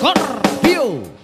Scorpio.